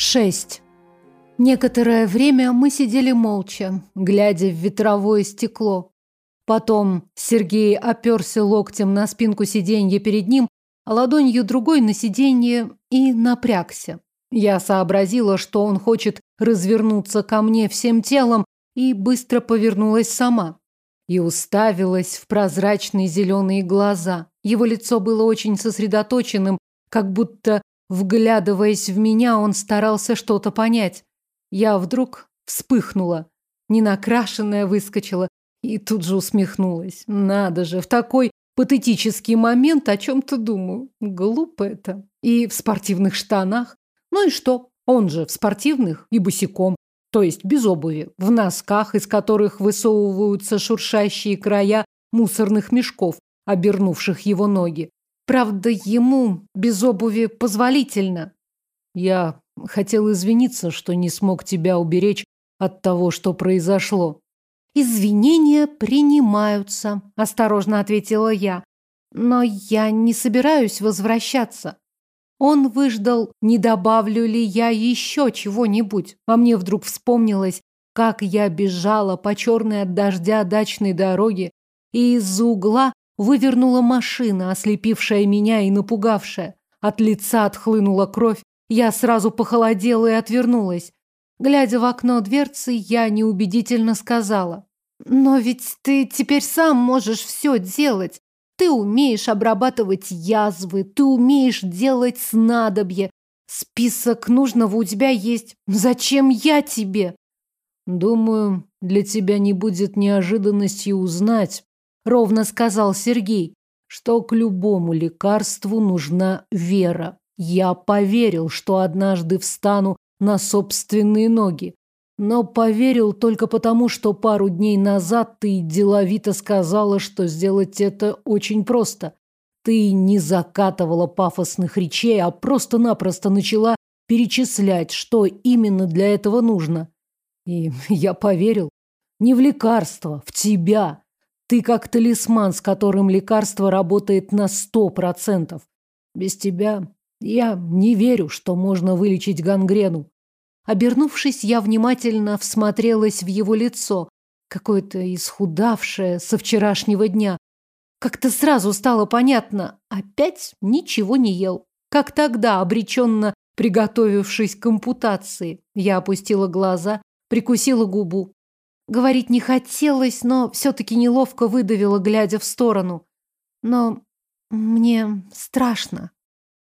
Шесть. Некоторое время мы сидели молча, глядя в ветровое стекло. Потом Сергей оперся локтем на спинку сиденья перед ним, а ладонью другой на сиденье и напрягся. Я сообразила, что он хочет развернуться ко мне всем телом, и быстро повернулась сама. И уставилась в прозрачные зеленые глаза. Его лицо было очень сосредоточенным, как будто Вглядываясь в меня, он старался что-то понять. Я вдруг вспыхнула, ненакрашенная выскочила и тут же усмехнулась. Надо же, в такой патетический момент о чем-то думаю. Глупо это. И в спортивных штанах. Ну и что? Он же в спортивных и босиком. То есть без обуви, в носках, из которых высовываются шуршащие края мусорных мешков, обернувших его ноги. Правда, ему без обуви позволительно. Я хотел извиниться, что не смог тебя уберечь от того, что произошло. Извинения принимаются, осторожно ответила я. Но я не собираюсь возвращаться. Он выждал, не добавлю ли я еще чего-нибудь. А мне вдруг вспомнилось, как я бежала по черной от дождя дачной дороге, и из-за угла Вывернула машина, ослепившая меня и напугавшая. От лица отхлынула кровь. Я сразу похолодела и отвернулась. Глядя в окно дверцы, я неубедительно сказала. «Но ведь ты теперь сам можешь все делать. Ты умеешь обрабатывать язвы, ты умеешь делать снадобье. Список нужного у тебя есть. Зачем я тебе?» «Думаю, для тебя не будет неожиданностью узнать, ровно сказал Сергей, что к любому лекарству нужна вера. Я поверил, что однажды встану на собственные ноги. Но поверил только потому, что пару дней назад ты деловито сказала, что сделать это очень просто. Ты не закатывала пафосных речей, а просто-напросто начала перечислять, что именно для этого нужно. И я поверил. Не в лекарство, в тебя. Ты как талисман, с которым лекарство работает на сто процентов. Без тебя я не верю, что можно вылечить гангрену. Обернувшись, я внимательно всмотрелась в его лицо, какое-то исхудавшее со вчерашнего дня. Как-то сразу стало понятно, опять ничего не ел. Как тогда, обреченно приготовившись к ампутации, я опустила глаза, прикусила губу. Говорить не хотелось, но все-таки неловко выдавила, глядя в сторону. Но мне страшно.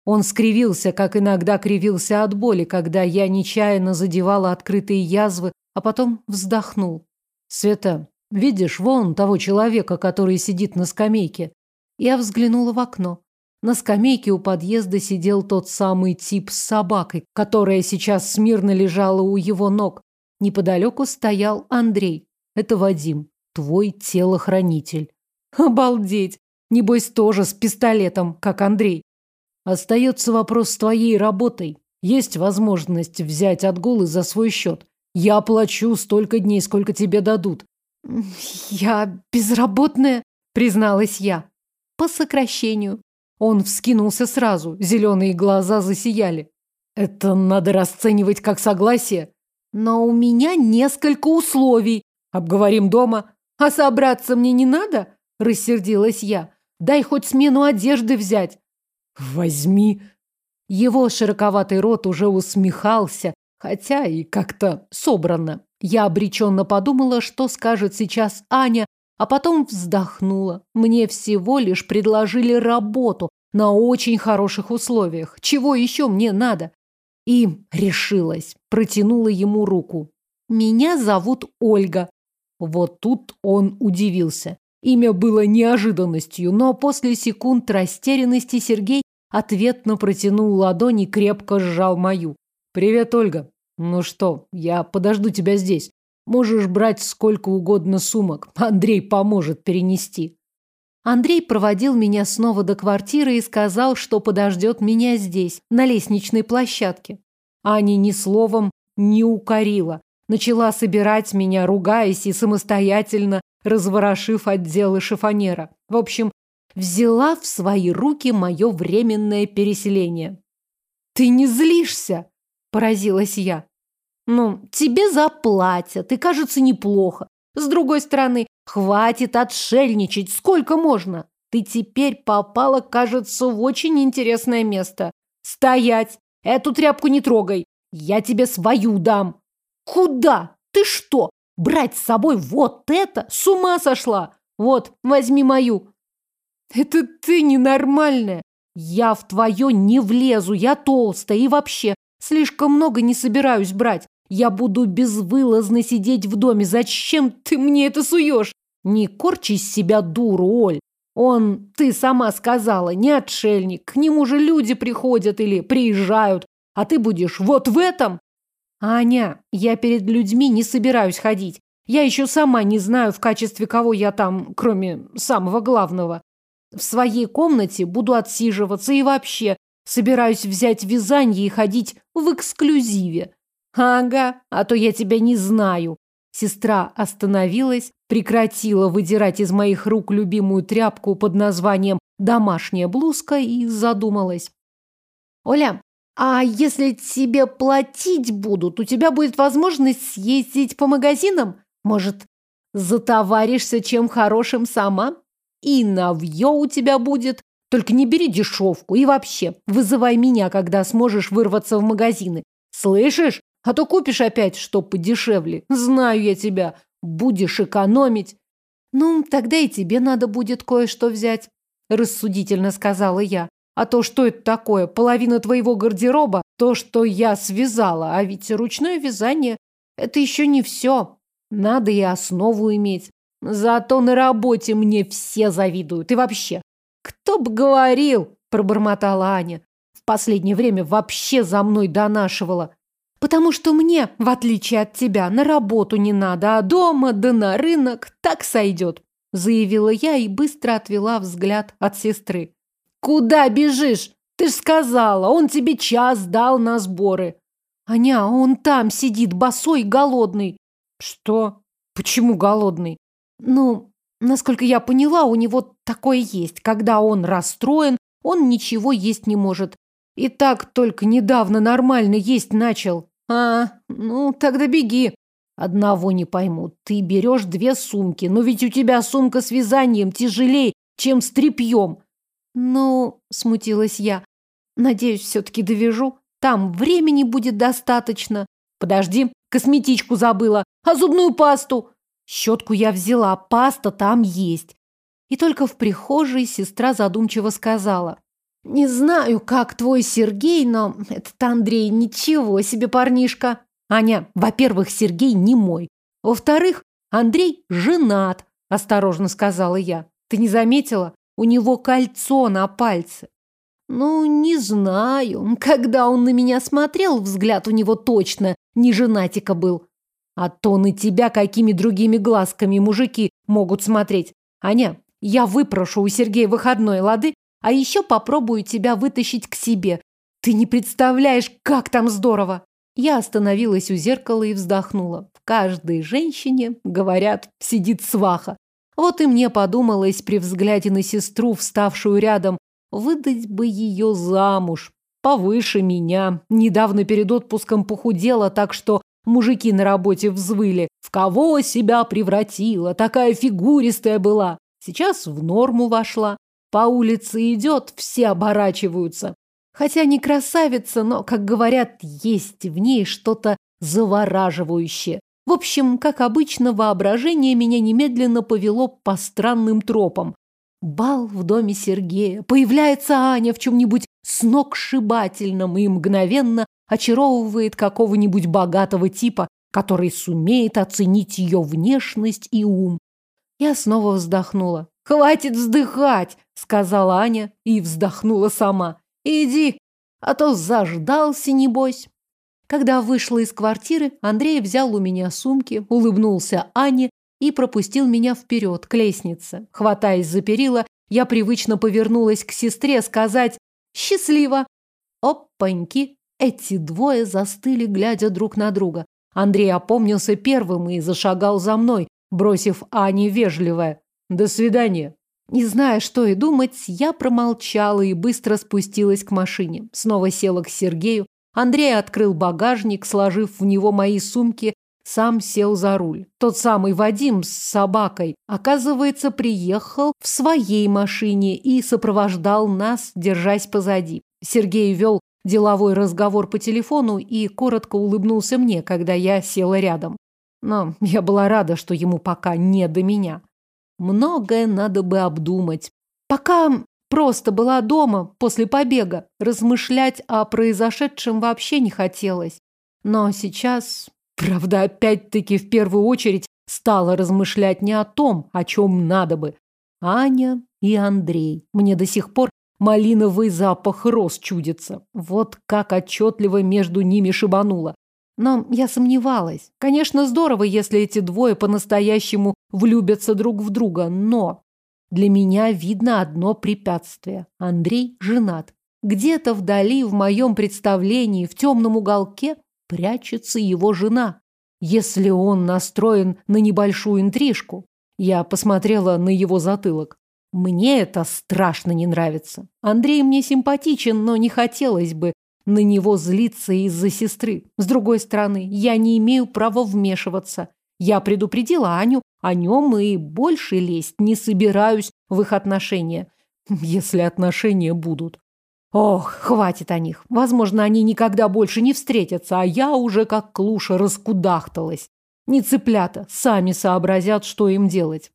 Он скривился, как иногда кривился от боли, когда я нечаянно задевала открытые язвы, а потом вздохнул. «Света, видишь вон того человека, который сидит на скамейке?» Я взглянула в окно. На скамейке у подъезда сидел тот самый тип с собакой, которая сейчас смирно лежала у его ног. Неподалеку стоял Андрей. Это Вадим, твой телохранитель. Обалдеть! Небось, тоже с пистолетом, как Андрей. Остается вопрос с твоей работой. Есть возможность взять отгулы за свой счет. Я оплачу столько дней, сколько тебе дадут. Я безработная, призналась я. По сокращению. Он вскинулся сразу, зеленые глаза засияли. Это надо расценивать как согласие. Но у меня несколько условий. Обговорим дома. А собраться мне не надо? Рассердилась я. Дай хоть смену одежды взять. Возьми. Его широковатый рот уже усмехался, хотя и как-то собрано. Я обреченно подумала, что скажет сейчас Аня, а потом вздохнула. Мне всего лишь предложили работу на очень хороших условиях. Чего еще мне надо? И решилась, протянула ему руку. «Меня зовут Ольга». Вот тут он удивился. Имя было неожиданностью, но после секунд растерянности Сергей ответно протянул ладонь и крепко сжал мою. «Привет, Ольга. Ну что, я подожду тебя здесь. Можешь брать сколько угодно сумок. Андрей поможет перенести». Андрей проводил меня снова до квартиры и сказал, что подождет меня здесь, на лестничной площадке. Аня ни словом не укорила. Начала собирать меня, ругаясь и самостоятельно разворошив отделы шифонера. В общем, взяла в свои руки мое временное переселение. «Ты не злишься?» Поразилась я. Ну, тебе заплатят, и кажется неплохо. С другой стороны, хватит отшельничать, сколько можно. Ты теперь попала, кажется, в очень интересное место. Стоять! Эту тряпку не трогай. Я тебе свою дам. Куда? Ты что? Брать с собой вот это? С ума сошла? Вот, возьми мою. Это ты ненормальная. Я в твое не влезу, я толстая и вообще слишком много не собираюсь брать. Я буду безвылазно сидеть в доме. Зачем ты мне это суешь? Не корчи из себя дуру, Оль. Он, ты сама сказала, не отшельник. К нему же люди приходят или приезжают. А ты будешь вот в этом? Аня, я перед людьми не собираюсь ходить. Я еще сама не знаю, в качестве кого я там, кроме самого главного. В своей комнате буду отсиживаться и вообще собираюсь взять вязание и ходить в эксклюзиве. Ага, а то я тебя не знаю. Сестра остановилась, прекратила выдирать из моих рук любимую тряпку под названием «домашняя блузка» и задумалась. «Оля, а если тебе платить будут, у тебя будет возможность съездить по магазинам? Может, затоваришься чем хорошим сама? И навье у тебя будет. Только не бери дешевку и вообще вызывай меня, когда сможешь вырваться в магазины. Слышишь? А то купишь опять что подешевле. Знаю я тебя. Будешь экономить. Ну, тогда и тебе надо будет кое-что взять, рассудительно сказала я. А то что это такое? Половина твоего гардероба – то, что я связала. А ведь ручное вязание – это еще не все. Надо и основу иметь. Зато на работе мне все завидуют. И вообще, кто бы говорил, пробормотала Аня. В последнее время вообще за мной донашивала. Потому что мне, в отличие от тебя, на работу не надо, а дома да на рынок так сойдет, заявила я и быстро отвела взгляд от сестры. Куда бежишь? Ты ж сказала, он тебе час дал на сборы. Аня, он там сидит, босой голодный. Что? Почему голодный? Ну, насколько я поняла, у него такое есть. Когда он расстроен, он ничего есть не может. И так только недавно нормально есть начал. А, ну, тогда беги. Одного не пойму. Ты берешь две сумки, но ведь у тебя сумка с вязанием тяжелее, чем с тряпьем. «Ну, — смутилась я, — надеюсь, все-таки довяжу. Там времени будет достаточно. Подожди, косметичку забыла, а зубную пасту? Щетку я взяла, паста там есть. И только в прихожей сестра задумчиво сказала. Не знаю, как твой Сергей, но этот Андрей ничего себе парнишка. Аня, во-первых, Сергей не мой. Во-вторых, Андрей женат, осторожно сказала я. Ты не заметила? У него кольцо на пальце. Ну, не знаю. Когда он на меня смотрел, взгляд у него точно не женатика был. А то на тебя какими другими глазками мужики могут смотреть. Аня, я выпрошу у Сергея выходной, лады? А еще попробую тебя вытащить к себе. Ты не представляешь, как там здорово. Я остановилась у зеркала и вздохнула. В каждой женщине, говорят, сидит сваха. Вот и мне подумалось при взгляде на сестру, вставшую рядом, выдать бы ее замуж. Повыше меня. Недавно перед отпуском похудела, так что мужики на работе взвыли. В кого себя превратила? Такая фигуристая была. Сейчас в норму вошла. По улице идет, все оборачиваются. Хотя не красавица, но, как говорят, есть в ней что-то завораживающее. В общем, как обычно, воображение меня немедленно повело по странным тропам. Бал в доме Сергея. Появляется Аня в чем-нибудь сногсшибательном и мгновенно очаровывает какого-нибудь богатого типа, который сумеет оценить ее внешность и ум. Я снова вздохнула. «Хватит вздыхать!» — сказала Аня и вздохнула сама. «Иди, а то заждался, небось». Когда вышла из квартиры, Андрей взял у меня сумки, улыбнулся Ане и пропустил меня вперед, к лестнице. Хватаясь за перила, я привычно повернулась к сестре сказать «Счастливо!». Опаньки! Эти двое застыли, глядя друг на друга. Андрей опомнился первым и зашагал за мной, бросив Ане вежливое «До свидания». Не зная, что и думать, я промолчала и быстро спустилась к машине. Снова села к Сергею, Андрей открыл багажник, сложив в него мои сумки, сам сел за руль. Тот самый Вадим с собакой, оказывается, приехал в своей машине и сопровождал нас, держась позади. Сергей вел деловой разговор по телефону и коротко улыбнулся мне, когда я села рядом. Но я была рада, что ему пока не до меня. Многое надо бы обдумать. Пока просто была дома после побега, размышлять о произошедшем вообще не хотелось. Но сейчас, правда, опять-таки в первую очередь стала размышлять не о том, о чем надо бы. Аня и Андрей. Мне до сих пор малиновый запах роз чудится. Вот как отчетливо между ними шибануло. Но я сомневалась. Конечно, здорово, если эти двое по-настоящему влюбятся друг в друга, но для меня видно одно препятствие. Андрей женат. Где-то вдали, в моем представлении, в темном уголке, прячется его жена. Если он настроен на небольшую интрижку. Я посмотрела на его затылок. Мне это страшно не нравится. Андрей мне симпатичен, но не хотелось бы, на него злиться из-за сестры. С другой стороны, я не имею права вмешиваться. Я предупредила Аню о нем и больше лезть не собираюсь в их отношения. Если отношения будут. Ох, хватит о них. Возможно, они никогда больше не встретятся, а я уже как клуша раскудахталась. Не цыплята, сами сообразят, что им делать.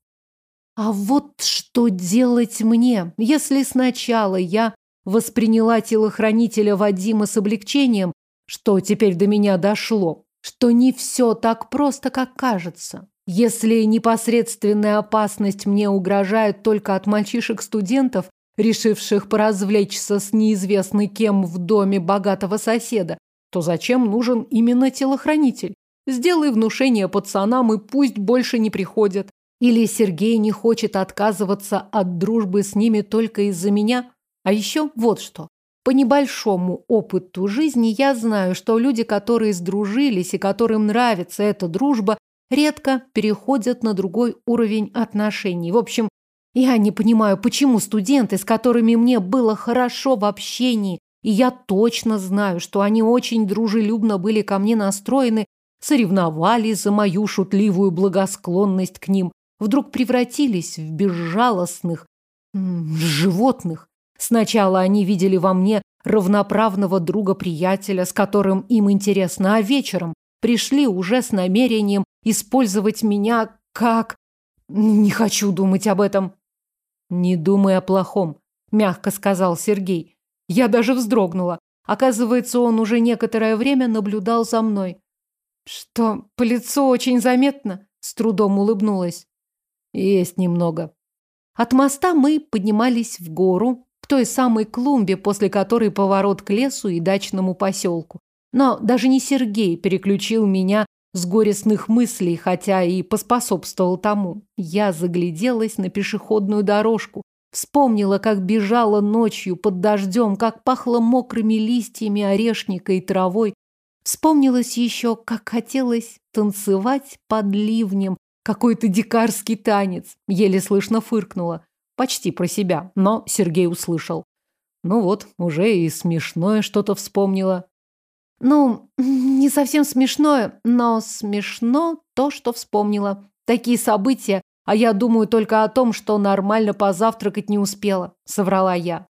А вот что делать мне, если сначала я восприняла телохранителя Вадима с облегчением, что теперь до меня дошло, что не все так просто, как кажется. Если непосредственная опасность мне угрожает только от мальчишек-студентов, решивших поразвлечься с неизвестной кем в доме богатого соседа, то зачем нужен именно телохранитель? Сделай внушение пацанам и пусть больше не приходят. Или Сергей не хочет отказываться от дружбы с ними только из-за меня? А еще вот что. По небольшому опыту жизни я знаю, что люди, которые сдружились и которым нравится эта дружба, редко переходят на другой уровень отношений. В общем, я не понимаю, почему студенты, с которыми мне было хорошо в общении, и я точно знаю, что они очень дружелюбно были ко мне настроены, соревновались за мою шутливую благосклонность к ним, вдруг превратились в безжалостных животных. Сначала они видели во мне равноправного друга-приятеля, с которым им интересно, а вечером пришли уже с намерением использовать меня как... Не хочу думать об этом. Не думай о плохом, мягко сказал Сергей. Я даже вздрогнула. Оказывается, он уже некоторое время наблюдал за мной. Что, по лицу очень заметно? С трудом улыбнулась. Есть немного. От моста мы поднимались в гору, той самой клумбе, после которой поворот к лесу и дачному поселку. Но даже не Сергей переключил меня с горестных мыслей, хотя и поспособствовал тому. Я загляделась на пешеходную дорожку, вспомнила, как бежала ночью под дождем, как пахло мокрыми листьями орешника и травой. Вспомнилось еще, как хотелось танцевать под ливнем, какой-то дикарский танец. Еле слышно фыркнула. Почти про себя, но Сергей услышал. Ну вот, уже и смешное что-то вспомнила. Ну, не совсем смешное, но смешно то, что вспомнила. Такие события, а я думаю только о том, что нормально позавтракать не успела, соврала я.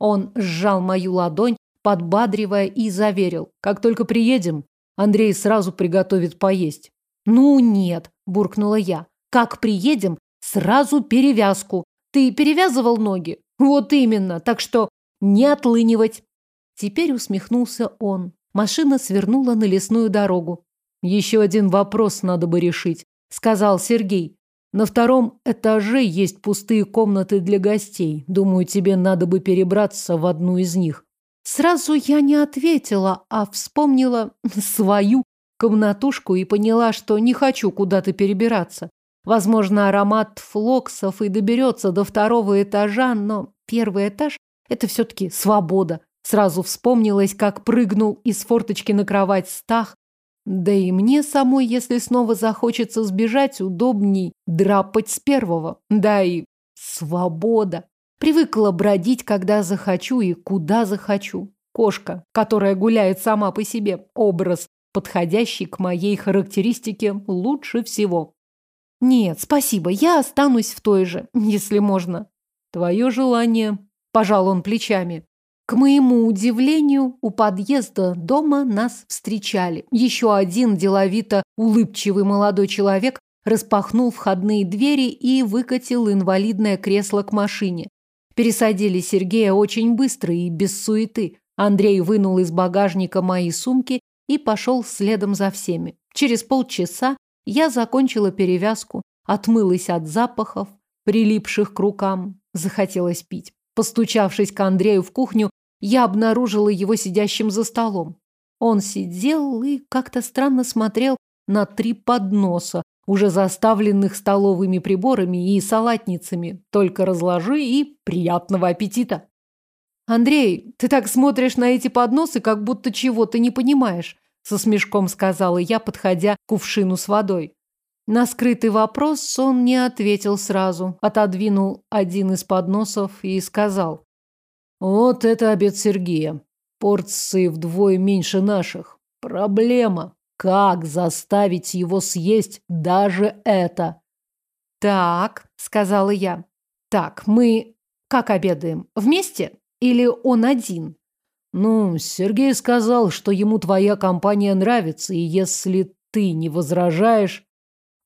Он сжал мою ладонь, подбадривая и заверил. Как только приедем, Андрей сразу приготовит поесть. Ну нет, буркнула я. Как приедем, сразу перевязку. Ты перевязывал ноги? Вот именно, так что не отлынивать. Теперь усмехнулся он. Машина свернула на лесную дорогу. Еще один вопрос надо бы решить, сказал Сергей. На втором этаже есть пустые комнаты для гостей. Думаю, тебе надо бы перебраться в одну из них. Сразу я не ответила, а вспомнила свою комнатушку и поняла, что не хочу куда-то перебираться. Возможно, аромат флоксов и доберется до второго этажа, но первый этаж – это все-таки свобода. Сразу вспомнилось, как прыгнул из форточки на кровать Стах. Да и мне самой, если снова захочется сбежать, удобней драпать с первого. Да и свобода. Привыкла бродить, когда захочу и куда захочу. Кошка, которая гуляет сама по себе. Образ, подходящий к моей характеристике лучше всего. Нет, спасибо, я останусь в той же, если можно. Твое желание. Пожал он плечами. К моему удивлению, у подъезда дома нас встречали. Еще один деловито улыбчивый молодой человек распахнул входные двери и выкатил инвалидное кресло к машине. Пересадили Сергея очень быстро и без суеты. Андрей вынул из багажника мои сумки и пошел следом за всеми. Через полчаса я закончила перевязку, отмылась от запахов, прилипших к рукам. Захотелось пить. Постучавшись к Андрею в кухню, я обнаружила его сидящим за столом. Он сидел и как-то странно смотрел на три подноса, уже заставленных столовыми приборами и салатницами. Только разложи и приятного аппетита. Андрей, ты так смотришь на эти подносы, как будто чего-то не понимаешь, со смешком сказала я, подходя к кувшину с водой. На скрытый вопрос он не ответил сразу, отодвинул один из подносов и сказал. Вот это обед Сергея. Порции вдвое меньше наших. Проблема. Как заставить его съесть даже это? Так, сказала я. Так, мы как обедаем? Вместе? Или он один? Ну, Сергей сказал, что ему твоя компания нравится, и если ты не возражаешь...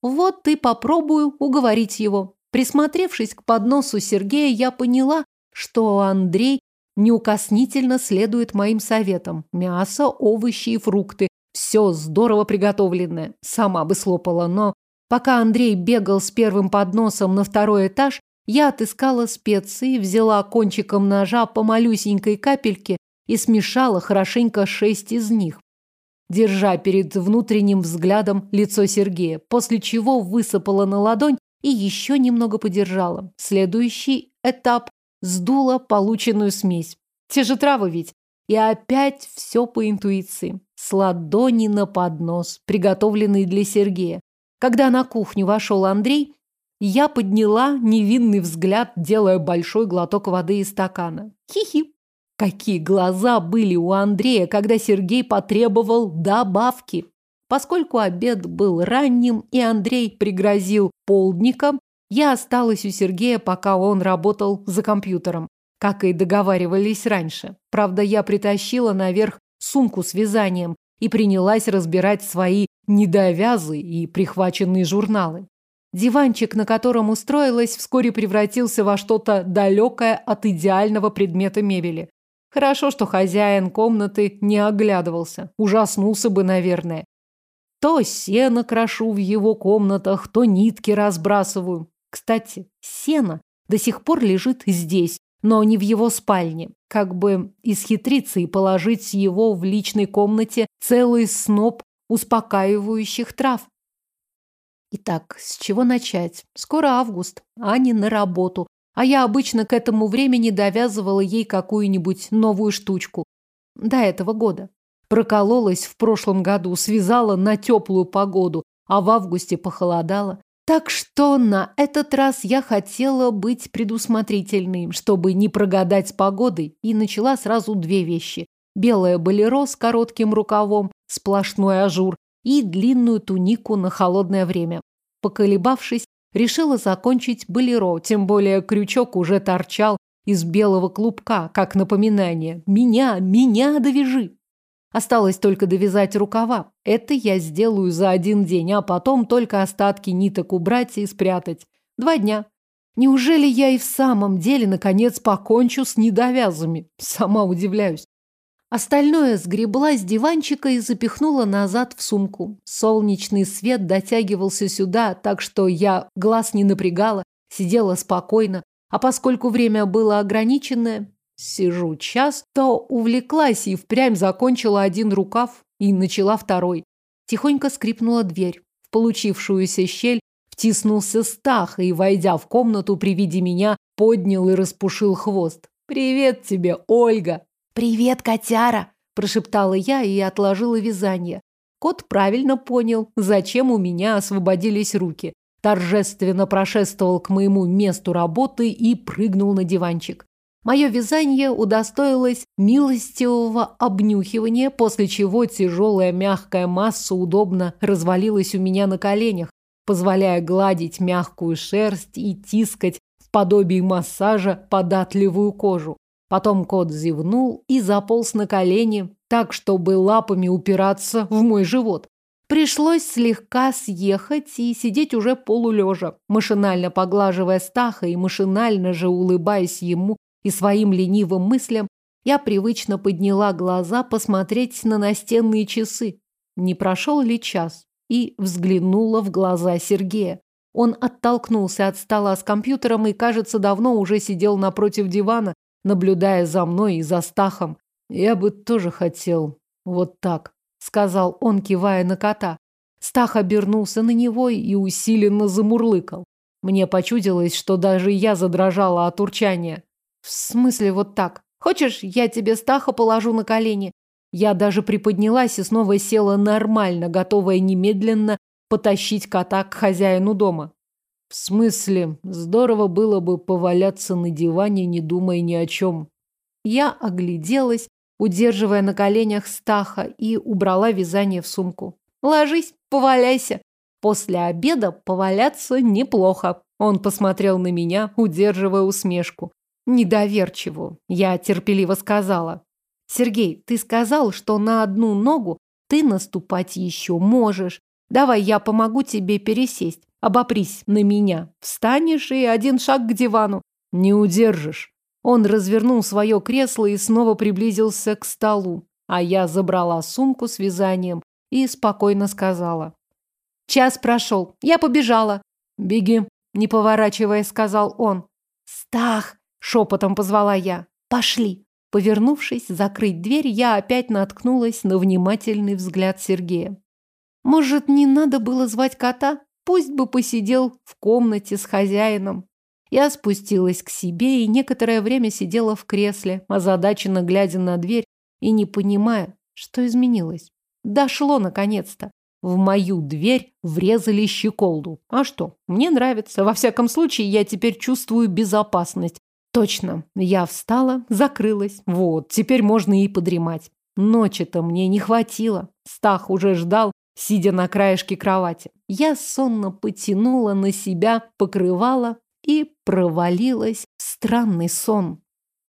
Вот ты попробую уговорить его. Присмотревшись к подносу Сергея, я поняла, что Андрей неукоснительно следует моим советам. Мясо, овощи и фрукты. Все здорово приготовленное. Сама бы слопала, но... Пока Андрей бегал с первым подносом на второй этаж, я отыскала специи, взяла кончиком ножа по малюсенькой капельке и смешала хорошенько шесть из них, держа перед внутренним взглядом лицо Сергея, после чего высыпала на ладонь и еще немного подержала. Следующий этап сдула полученную смесь. Те же травы ведь. И опять все по интуиции. С ладони на поднос, приготовленный для Сергея. Когда на кухню вошел Андрей, я подняла невинный взгляд, делая большой глоток воды из стакана. Хи-хи. Какие глаза были у Андрея, когда Сергей потребовал добавки. Поскольку обед был ранним и Андрей пригрозил полдником, я осталась у Сергея, пока он работал за компьютером, как и договаривались раньше. Правда, я притащила наверх сумку с вязанием и принялась разбирать свои недовязы и прихваченные журналы. Диванчик, на котором устроилась, вскоре превратился во что-то далекое от идеального предмета мебели. Хорошо, что хозяин комнаты не оглядывался. Ужаснулся бы, наверное. То сено крошу в его комнатах, то нитки разбрасываю. Кстати, сено до сих пор лежит здесь, но не в его спальне. Как бы исхитриться и положить его в личной комнате целый сноп успокаивающих трав. Итак, с чего начать? Скоро август, Ани на работу, а я обычно к этому времени довязывала ей какую-нибудь новую штучку. До этого года. Прокололась в прошлом году, связала на теплую погоду, а в августе похолодало. Так что на этот раз я хотела быть предусмотрительной, чтобы не прогадать с погодой, и начала сразу две вещи. Белое болеро с коротким рукавом, сплошной ажур, и длинную тунику на холодное время. Поколебавшись, решила закончить болеро, тем более крючок уже торчал из белого клубка, как напоминание «Меня, меня довяжи!». Осталось только довязать рукава. Это я сделаю за один день, а потом только остатки ниток убрать и спрятать. Два дня. Неужели я и в самом деле, наконец, покончу с недовязами? Сама удивляюсь. Остальное сгребла с диванчика и запихнула назад в сумку. Солнечный свет дотягивался сюда, так что я глаз не напрягала, сидела спокойно. А поскольку время было ограниченное, Сижу час, то увлеклась и впрямь закончила один рукав и начала второй. Тихонько скрипнула дверь. В получившуюся щель втиснулся Стах и, войдя в комнату при виде меня, поднял и распушил хвост. «Привет тебе, Ольга!» «Привет, котяра!» – прошептала я и отложила вязание. Кот правильно понял, зачем у меня освободились руки. Торжественно прошествовал к моему месту работы и прыгнул на диванчик. Мое вязание удостоилось милостивого обнюхивания, после чего тяжелая мягкая масса удобно развалилась у меня на коленях, позволяя гладить мягкую шерсть и тискать в подобии массажа податливую кожу. Потом кот зевнул и заполз на колени, так, чтобы лапами упираться в мой живот. Пришлось слегка съехать и сидеть уже полулежа, машинально поглаживая Стаха и машинально же улыбаясь ему и своим ленивым мыслям, я привычно подняла глаза посмотреть на настенные часы. Не прошел ли час? И взглянула в глаза Сергея. Он оттолкнулся от стола с компьютером и, кажется, давно уже сидел напротив дивана, наблюдая за мной и за Стахом. Я бы тоже хотел вот так сказал он, кивая на кота. Стах обернулся на него и усиленно замурлыкал. Мне почудилось, что даже я задрожала от урчания. В смысле вот так? Хочешь, я тебе Стаха положу на колени? Я даже приподнялась и снова села нормально, готовая немедленно потащить кота к хозяину дома. В смысле, здорово было бы поваляться на диване, не думая ни о чем. Я огляделась, удерживая на коленях Стаха, и убрала вязание в сумку. «Ложись, поваляйся. После обеда поваляться неплохо». Он посмотрел на меня, удерживая усмешку. Недоверчиво, я терпеливо сказала. «Сергей, ты сказал, что на одну ногу ты наступать еще можешь. Давай я помогу тебе пересесть. Обопрись на меня. Встанешь и один шаг к дивану. Не удержишь. Он развернул свое кресло и снова приблизился к столу, а я забрала сумку с вязанием и спокойно сказала. «Час прошел. Я побежала». «Беги», — не поворачиваясь, сказал он. «Стах!» — шепотом позвала я. «Пошли». Повернувшись закрыть дверь, я опять наткнулась на внимательный взгляд Сергея. Может, не надо было звать кота? Пусть бы посидел в комнате с хозяином. Я спустилась к себе и некоторое время сидела в кресле, озадаченно глядя на дверь и не понимая, что изменилось. Дошло наконец-то. В мою дверь врезали щеколду. А что? Мне нравится. Во всяком случае, я теперь чувствую безопасность. Точно. Я встала, закрылась. Вот, теперь можно и подремать. Ночи-то мне не хватило. Стах уже ждал, сидя на краешке кровати. Я сонно потянула на себя покрывало и провалилась в странный сон.